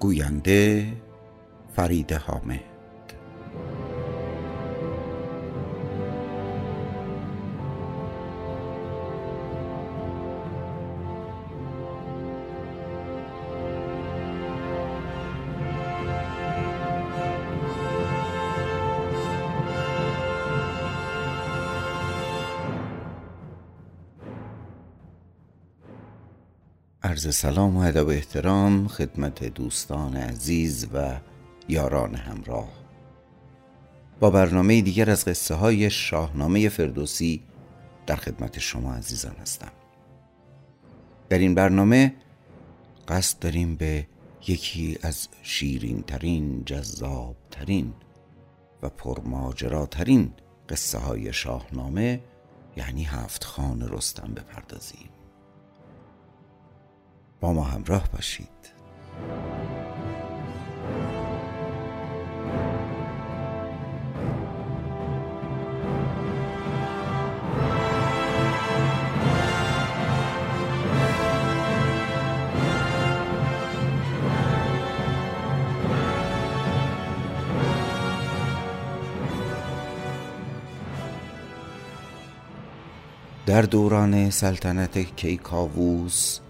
گوینده فرید حامد. عرض سلام و ادب و احترام خدمت دوستان عزیز و یاران همراه. با برنامه دیگر از قصه های شاهنامه فردوسی در خدمت شما عزیزان هستم. در این برنامه قصد داریم به یکی از شیرین ترین جذاب ترین و پرماجراترین قصه های شاهنامه یعنی هفت خان رستم بپردازیم. با ما همراه باشید. در دوران سلطنت کیکاووس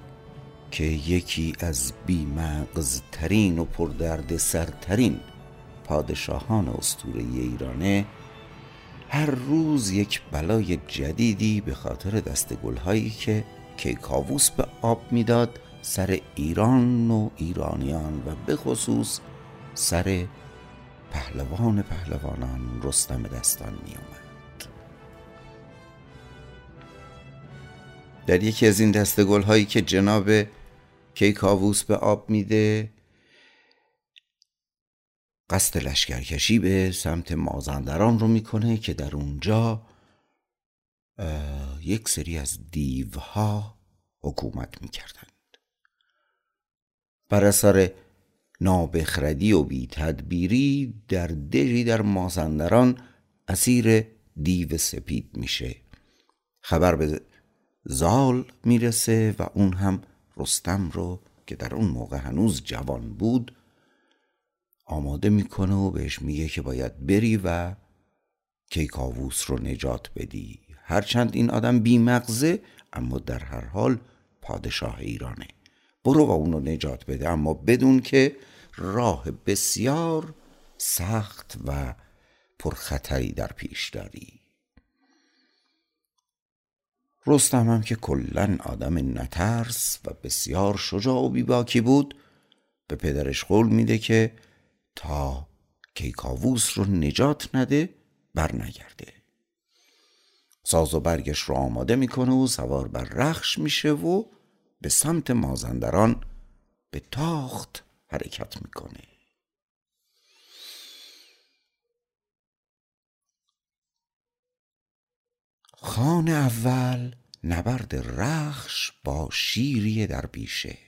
که یکی از بیمغزترین و پردرد سرترین پادشاهان استوره ایرانه هر روز یک بلای جدیدی به خاطر دست گلهایی که کیکاووس به آب می‌داد سر ایران و ایرانیان و به خصوص سر پهلوان پهلوانان رستم دستان می اومد. در یکی از این دست هایی که جناب کیکاووس به آب میده. قصد لشکرکشی به سمت مازندران رو می‌کنه که در اونجا یک سری از دیوها حکومت می‌کردند. بر اثر نابخردی و بی تدبیری در دژی در مازندران اسیر دیو سپید میشه. خبر به زال می‌رسه و اون هم رستم رو که در اون موقع هنوز جوان بود آماده می‌کنه و بهش میگه که باید بری و کیکاووس رو نجات بدی. هرچند این آدم بیمغزه اما در هر حال پادشاه ایرانه. برو و اونو نجات بده اما بدون که راه بسیار سخت و پرخطری در پیش داری. رستم هم که کلا آدم نترس و بسیار شجاع و بیباکی بود به پدرش قول میده که تا کیکاووس رو نجات نده بر نگرده ساز و برگش رو آماده می‌کنه و سوار بر رخش میشه و به سمت مازندران به تاخت حرکت می‌کنه. خان اول نبرد رخش با شیری در پیشه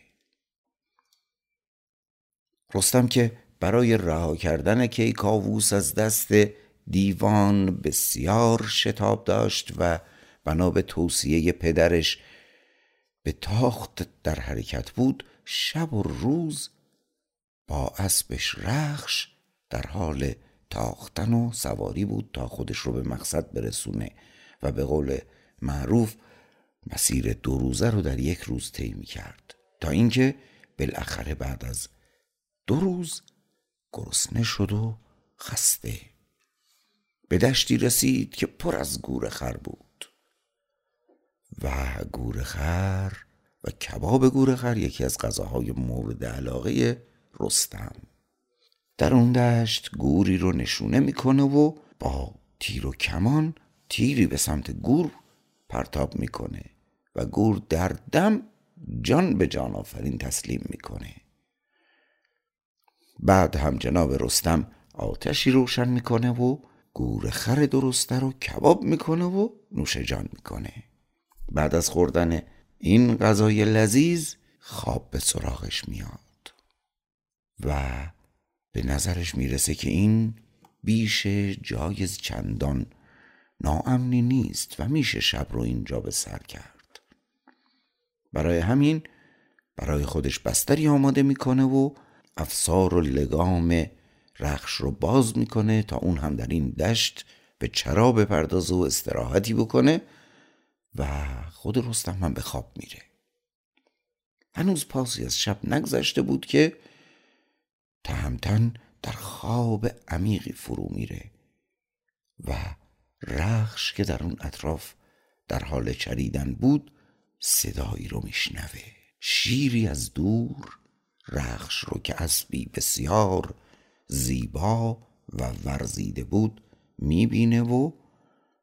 رستم که برای رها کردن کیکاووس از دست دیوان بسیار شتاب داشت و بنا به توصیه پدرش به تاخت در حرکت بود شب و روز با اسبش رخش در حال تاختن و سواری بود تا خودش رو به مقصد برسونه و به قول معروف مسیر دو روزه رو در یک روز طی کرد تا اینکه بالاخره بعد از دو روز گرسنه شد و خسته. به دشتی رسید که پر از گور خر بود. و گور خر و کباب گور خر یکی از غذاهای مورد علاقه رستم. در اون دشت گوری رو نشونه می‌کنه و با تیر و کمان تیری به سمت گور پرتاب می‌کنه. و گور در دم جان به جان آفرین تسلیم می‌کنه. بعد هم جناب رستم آتشی روشن می‌کنه و گور خر درسته رو کباب می‌کنه و نوش جان می‌کنه. بعد از خوردن این غذای لذیذ خواب به سراغش میاد و به نظرش می‌رسه که این بیش جایز چندان ناامنی نیست و میشه شب رو اینجا به سر کرد. برای همین برای خودش بستری آماده می‌کنه و افسار و لگام رخش رو باز می‌کنه تا اون هم در این دشت به چرا بپردازه و استراحتی بکنه و خود رستم هم به خواب میره. هنوز پاسی از شب نگذشته بود که تهمتن در خواب عمیقی فرو میره و رخش که در اون اطراف در حال چریدن بود صدایی رو میشنوه. شیری از دور رخش رو که اسبی بسیار زیبا و ورزیده بود می‌بینه و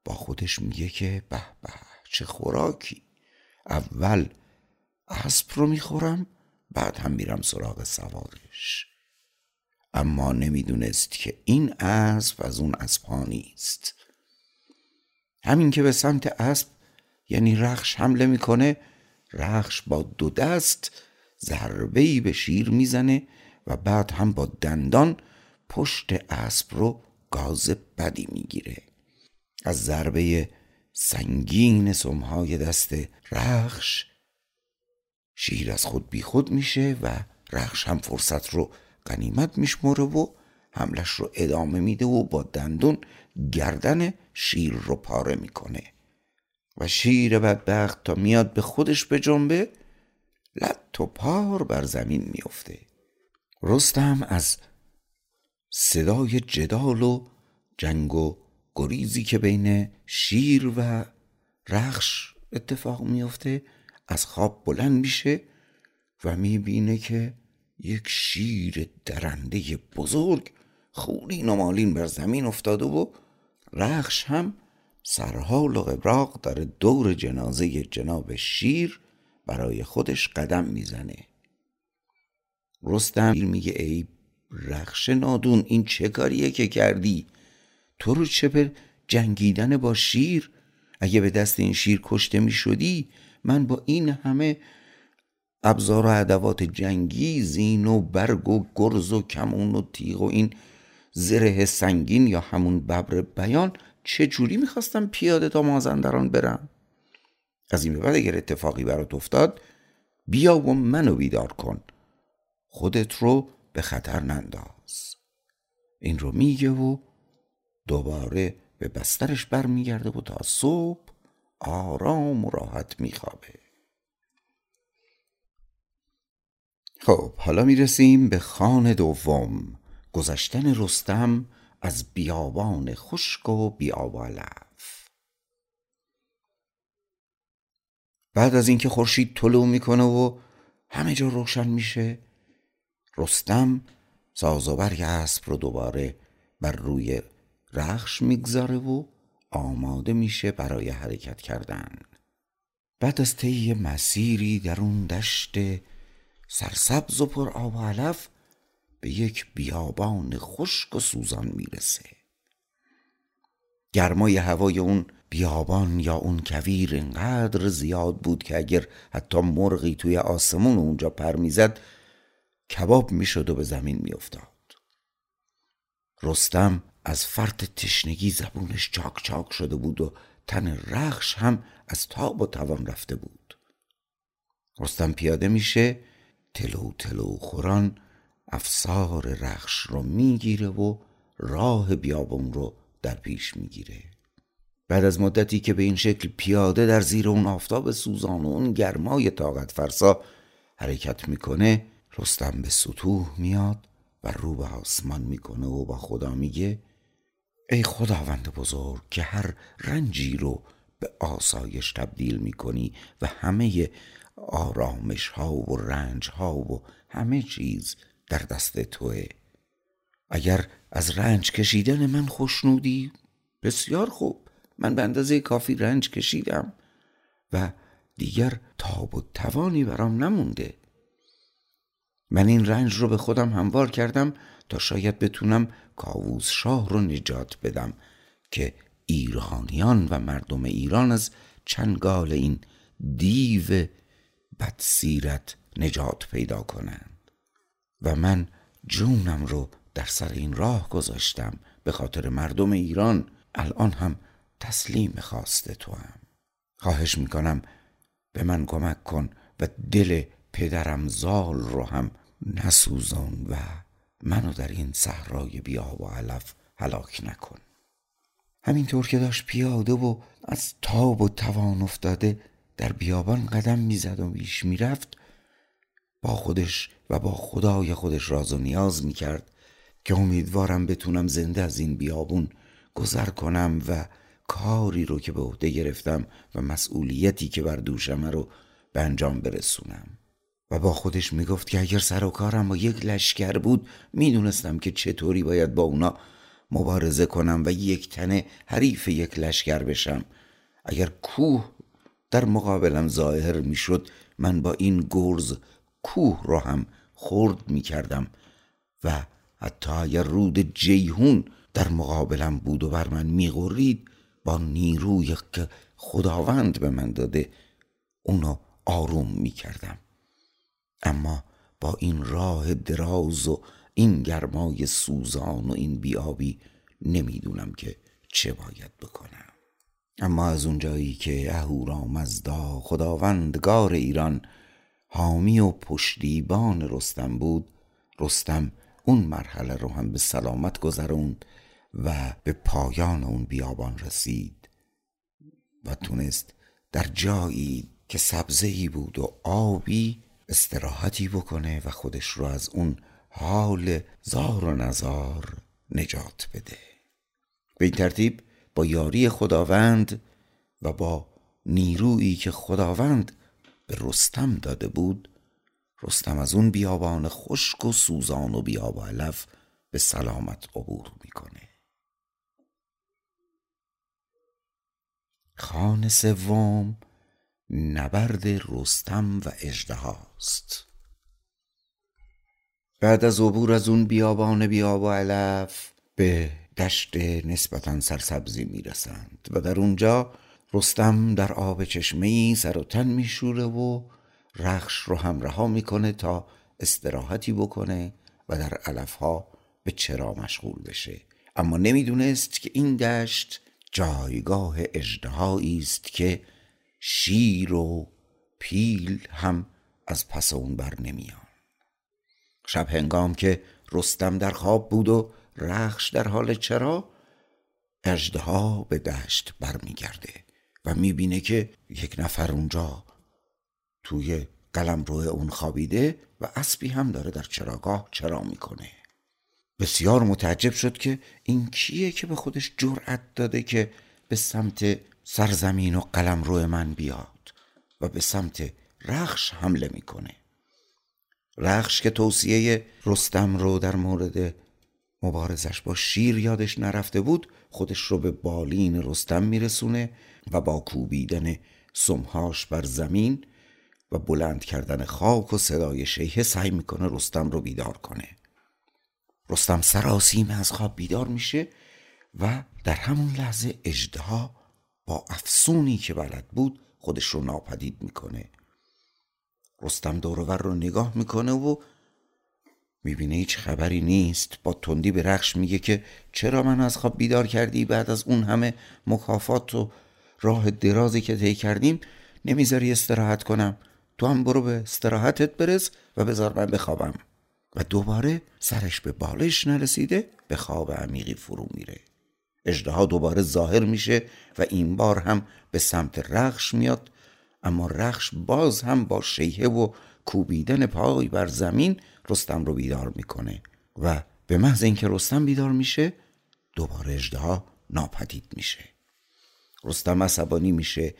با خودش میگه که به به چه خوراکی. اول اسب رو می‌خورم بعد هم میرم سراغ سوارش. اما نمی‌دونست که این اسب از اون اسبها نیست. همین که به سمت اسب یعنی رخش حمله می‌کنه رخش با دو دست ضربه به شیر می‌زنه و بعد هم با دندان پشت اسب رو گاز بدی می‌گیره. از ضربه سنگین سمهای دست رخش شیر از خود بیخود میشه و رخش هم فرصت رو قنیمت میشمره و حملش رو ادامه میده و با دندون گردن شیر رو پاره می‌کنه. و شیر بدبخت تا میاد به خودش به جنبه لط و پار بر زمین میفته رستم از صدای جدال و جنگ و گریزی که بین شیر و رخش اتفاق میفته از خواب بلند میشه و می‌بینه که یک شیر درنده بزرگ خونین و مالین بر زمین افتاده و رخش هم سرحال و قبراق در دور جنازه جناب شیر برای خودش قدم می‌زنه. رستم میگه ای رخش نادون این چه کاریه که کردی؟ تو رو چه به جنگیدن با شیر؟ اگه به دست این شیر کشته می شدی من با این همه ابزار و ادوات جنگی زین و برگ و گرز و کمون و تیغ و این زره سنگین یا همون ببر بیان چه جوری می‌خواستم پیاده تا مازندران برم؟ از این بعد اگر اتفاقی برات افتاد بیا و منو بیدار کن. خودت رو به خطر ننداز. این رو میگه و دوباره به بسترش برمیگرده و تا صبح آرام و راحت میخوابه. خب حالا می‌رسیم به خان دوم. گذشتن رستم از بیابان خشک و بیابالف بعد از اینکه خورشید طلوع می‌کنه و همه جا روشن میشه رستم ساز و برگ اسب رو دوباره بر روی رخش می‌گذاره و آماده میشه برای حرکت کردن. بعد از طی مسیری در اون دشت سرسبز و پر آب و علف به یک بیابان خشک و سوزان می‌رسه. گرمای هوای اون بیابان یا اون کویر انقدر زیاد بود که اگر حتی مرغی توی آسمون اونجا پر می‌زد کباب می‌شد و به زمین میافتاد. رستم از فرط تشنگی زبونش چاک چاک شده بود و تن رخش هم از تاب و توان رفته بود. رستم پیاده میشه تلو تلو خوران افسار رخش رو می‌گیره و راه بیابون رو در پیش می‌گیره. بعد از مدتی که به این شکل پیاده در زیر اون آفتاب سوزان و اون گرمای طاقت فرسا حرکت می‌کنه رستم به سطوح میاد و رو به آسمان می‌کنه و با خدا میگه ای خداوند بزرگ که هر رنجی رو به آسایش تبدیل می‌کنی و همه آرامش ها و رنج ها و همه چیز در دست توه. اگر از رنج کشیدن من خوشنودی بسیار خوب. من به اندازه کافی رنج کشیدم و دیگر تاب و توانی برام نمونده. من این رنج رو به خودم هموار کردم تا شاید بتونم کاووس شاه رو نجات بدم که ایرانیان و مردم ایران از چنگال این دیو بدسیرت نجات پیدا کنند. و من جونم رو در سر این راه گذاشتم به خاطر مردم ایران. الان هم تسلیم خواسته تو هم خواهش می‌کنم به من کمک کن و دل پدرم زال رو هم نسوزان و منو در این صحرای بیاب و علف هلاک نکن. همینطور که داشت پیاده و از تاب و توان افتاده در بیابان قدم می‌زد و بیش می‌رفت با خودش و با خدای خودش راز و نیاز می‌کرد که امیدوارم بتونم زنده از این بیابون گذر کنم و کاری رو که به عهده گرفتم و مسئولیتی که بر دوشمه رو به انجام برسونم. و با خودش می‌گفت که اگر سر و کارم با یک لشکر بود می‌دونستم که چطوری باید با اونا مبارزه کنم و یک تنه حریف یک لشکر بشم. اگر کوه در مقابلم ظاهر می‌شد من با این گرز کوه را هم خرد می‌کردم و حتی اگر رود جیهون در مقابلم بود و بر من میغرید با نیروی که خداوند به من داده اونو آروم می‌کردم. اما با این راه دراز و این گرمای سوزان و این بیابی نمی‌دونم که چه باید بکنم. اما از اونجایی که اهورامزدا خداوندگار ایران حامی و پشتیبان رستم بود. رستم اون مرحله رو هم به سلامت گذروند و به پایان اون بیابان رسید و تونست در جایی که سبزه ای بود و آبی استراحتی بکنه و خودش رو از اون حال زار و نزار نجات بده. به این ترتیب با یاری خداوند و با نیرویی که خداوند به رستم داده بود. رستم از اون بیابان خشک و سوزان و بیاب علف به سلامت عبور می‌کنه. خان سوم نبرد رستم و اژدهاست بعد از عبور از اون بیابان بیاب و علف به دشت نسبتا سرسبزی می‌رسند و در اونجا رستم در آب چشمه سر و تن میشوره و رخش رو هم رها می‌کنه تا استراحتی بکنه و در علفها به چرا مشغول بشه. اما نمی‌دونست که این دشت جایگاه اجدهایی است که شیر و پیل هم از پس اون بر نمیان. شب هنگام که رستم در خواب بود و رخش در حال چرا اجدها به دشت برمیگرده. و می‌بینه که یک نفر اونجا توی قلم روی اون خوابیده و اسبی هم داره در چراگاه چرا می‌کنه. بسیار متعجب شد که این کیه که به خودش جرأت داده که به سمت سرزمین و قلم روی من بیاد و به سمت رخش حمله می‌کنه. رخش که توصیه رستم رو در مورد مبارزش با شیر یادش نرفته بود خودش رو به بالین رستم میرسونه و با کوبیدن سمهاش بر زمین و بلند کردن خاک و صدای شیهه سعی می‌کنه رستم رو بیدار کنه. رستم سراسیمه از خواب بیدار میشه و در همون لحظه اجدها با افسونی که بلد بود خودش رو ناپدید می‌کنه. رستم دورور رو نگاه می‌کنه و می‌بینه هیچ خبری نیست. با تندی به رخش میگه که چرا من از خواب بیدار کردی بعد از اون همه مکافات و راه درازی که طی کردیم نمی‌ذاری استراحت کنم. تو هم برو به استراحتت برس و بذار من بخوابم. و دوباره سرش به بالش نرسیده به خواب عمیقی فرو میره. اجدها دوباره ظاهر میشه و این بار هم به سمت رخش میاد اما رخش باز هم با شیهه و کوبیدن پای بر زمین رستم رو بیدار می‌کنه. و به محض اینکه رستم بیدار میشه دوباره اجدها ناپدید میشه. رستم عصبانی میشه.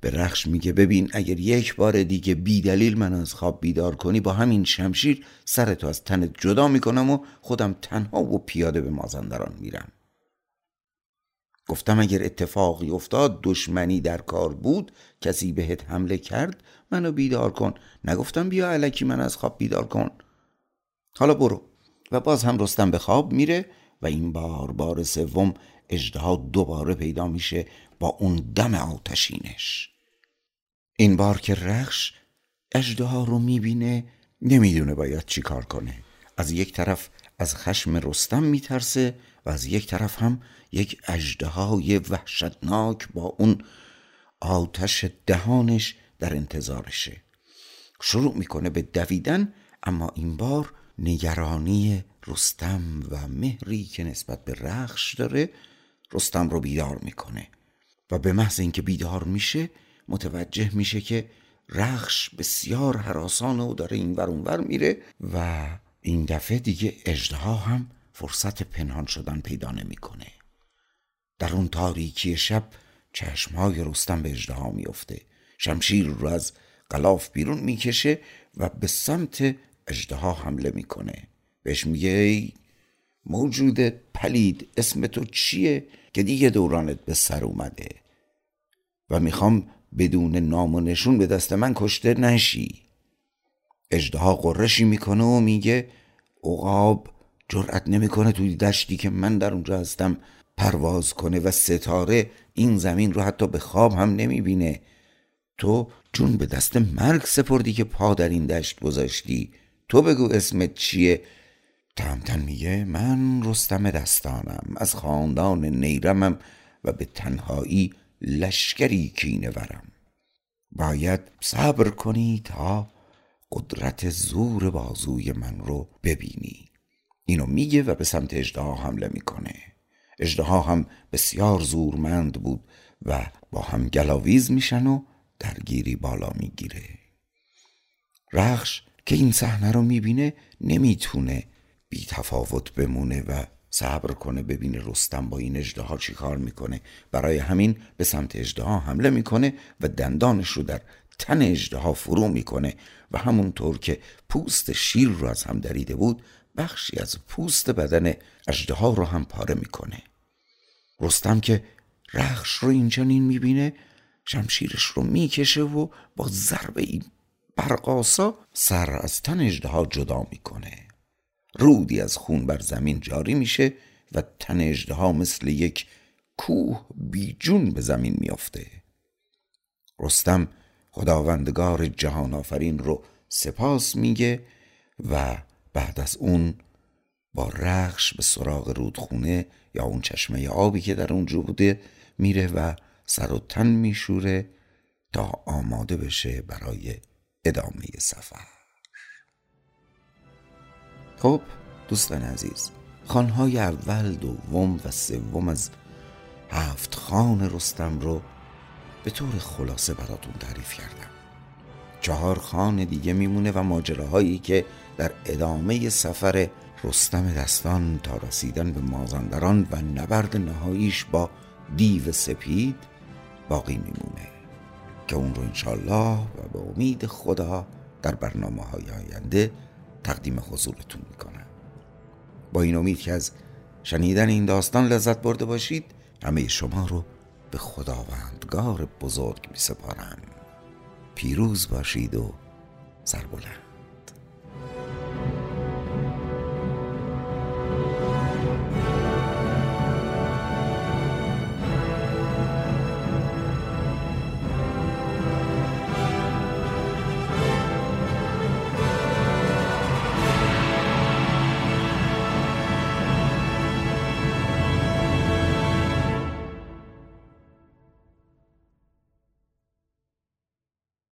به رخش میگه ببین اگر یک بار دیگه بی دلیل من از خواب بیدار کنی با همین شمشیر سرتو از تنت جدا می‌کنم و خودم تنها و پیاده به مازندران میرم. گفتم اگر اتفاقی افتاد دشمنی در کار بود کسی بهت حمله کرد منو بیدار کن. نگفتم بیا علکی من از خواب بیدار کن. حالا برو. و باز هم رستم به خواب میره و این بار بار سوم اجدها دوباره پیدا میشه با اون دم آتشینش. این بار که رخش اجدها رو می‌بینه نمی‌دونه باید چی کار کنه. از یک طرف از خشم رستم میترسه و از یک طرف هم یک اجدهای وحشتناک با اون آتش دهانش در انتظارشه. شروع می‌کنه به دویدن اما این بار نگرانی رستم و مهری که نسبت به رخش داره رستم رو بیدار می‌کنه. و به محض اینکه بیدار میشه متوجه میشه که رخش بسیار حراسانه و داره این ور اونور میره و این دفعه دیگه اجدها هم فرصت پنهان شدن پیدا نمی‌کنه. در اون تاریکی شب چشمهای رستم به اجدها میفته شمشیر رو از غلاف بیرون می‌کشه و به سمت اجدها حمله می‌کنه. بهش میگه ای موجود پلید اسم تو چیه؟ که دیگه دورانت به سر اومده. و می‌خوام بدون نام و نشون به دست من کشته نشی. اجدها قرشی می‌کنه و میگه عقاب جرأت نمی‌کنه توی دشتی که من در اونجا هستم پرواز کنه و ستاره این زمین رو حتی به خواب هم نمی‌بینه. تو جون به دست مرگ سپردی که پا در این دشت گذاشتی. تو بگو اسمت چیه؟ تهمتن میگه من رستم دستانم از خاندان نیرمم و به تنهایی لشکری کینه ورم. باید صبر کنی تا قدرت زور بازوی من رو ببینی. اینو میگه و به سمت اجدها حمله می‌کنه. اجدها هم بسیار زورمند بود و با هم گلاویز میشن و درگیری بالا می‌گیره. رخش که این صحنه رو می‌بینه نمی‌تونه بی تفاوت بمونه و صبر کنه ببینه رستم با این اجدها چی کار می‌کنه. برای همین به سمت اجدها حمله می‌کنه و دندانش رو در تن اجدها فرو می‌کنه و همونطور که پوست شیر رو از هم دریده بود بخشی از پوست بدن اجدها رو هم پاره می‌کنه. رستم که رخش رو اینجانین می‌بینه شمشیرش رو می‌کشه و با ضربه این برقاسا سر از تن اجدها جدا می‌کنه. رودی از خون بر زمین جاری میشه و تن اجدها مثل یک کوه بیجون به زمین میافته. رستم خداوندگار جهان آفرین رو سپاس میگه و بعد از اون با رخش به سراغ رودخونه یا اون چشمه آبی که در اونجا بوده میره و سر و تن میشوره تا آماده بشه برای ادامه سفر. خب دوستان عزیز خانهای اول دوم و سوم از هفت خان رستم رو به طور خلاصه براتون تعریف کردم. چهار خان دیگه میمونه و ماجراهایی که در ادامه سفر رستم دستان تا رسیدن به مازندران و نبرد نهاییش با دیو سپید باقی میمونه. که اون رو انشالله و به امید خدا در برنامه های آینده تقدیم حضورتون می‌کنم با این امید که از شنیدن این داستان لذت برده باشید همه شما رو به خداوندگار بزرگ می سپارم پیروز باشید و سربلند.